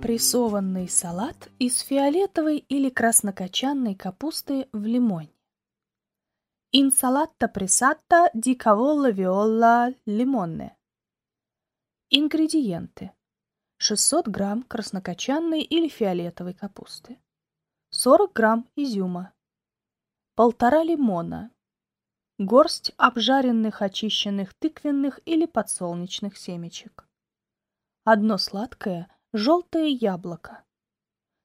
Прессованный салат из фиолетовой или краснокочанной капусты в лимоне. Инсалатта пресатта ди каволла виолла лимонне. Ингредиенты. 600 грамм краснокочанной или фиолетовой капусты. 40 грамм изюма. Полтора лимона. Горсть обжаренных очищенных тыквенных или подсолнечных семечек. Одно сладкое – Желтое яблоко.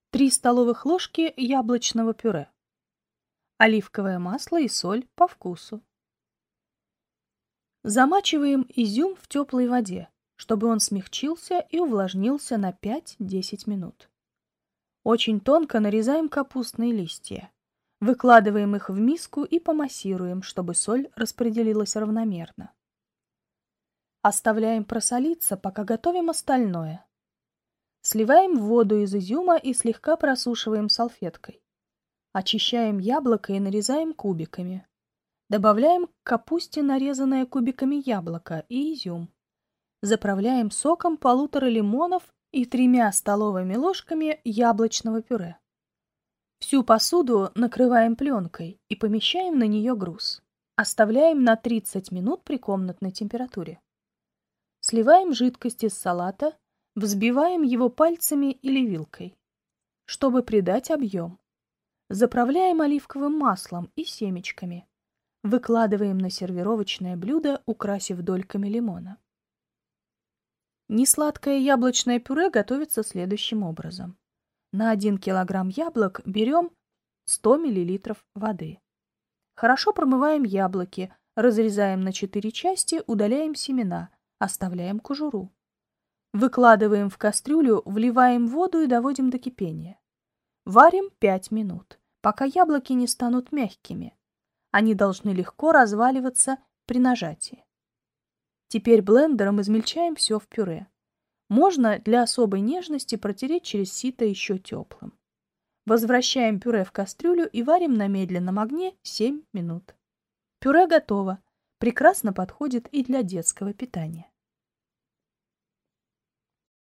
3 столовых ложки яблочного пюре. Оливковое масло и соль по вкусу. Замачиваем изюм в теплой воде, чтобы он смягчился и увлажнился на 5-10 минут. Очень тонко нарезаем капустные листья. Выкладываем их в миску и помассируем, чтобы соль распределилась равномерно. Оставляем просолиться, пока готовим остальное. Сливаем воду из изюма и слегка просушиваем салфеткой. Очищаем яблоко и нарезаем кубиками. Добавляем к капусте нарезанное кубиками яблоко и изюм. Заправляем соком полутора лимонов и тремя столовыми ложками яблочного пюре. Всю посуду накрываем пленкой и помещаем на нее груз. Оставляем на 30 минут при комнатной температуре. Сливаем жидкость из салата Взбиваем его пальцами или вилкой, чтобы придать объем. Заправляем оливковым маслом и семечками. Выкладываем на сервировочное блюдо, украсив дольками лимона. Несладкое яблочное пюре готовится следующим образом. На 1 кг яблок берем 100 мл воды. Хорошо промываем яблоки, разрезаем на 4 части, удаляем семена, оставляем кожуру. Выкладываем в кастрюлю, вливаем воду и доводим до кипения. Варим 5 минут, пока яблоки не станут мягкими. Они должны легко разваливаться при нажатии. Теперь блендером измельчаем все в пюре. Можно для особой нежности протереть через сито еще теплым. Возвращаем пюре в кастрюлю и варим на медленном огне 7 минут. Пюре готово. Прекрасно подходит и для детского питания.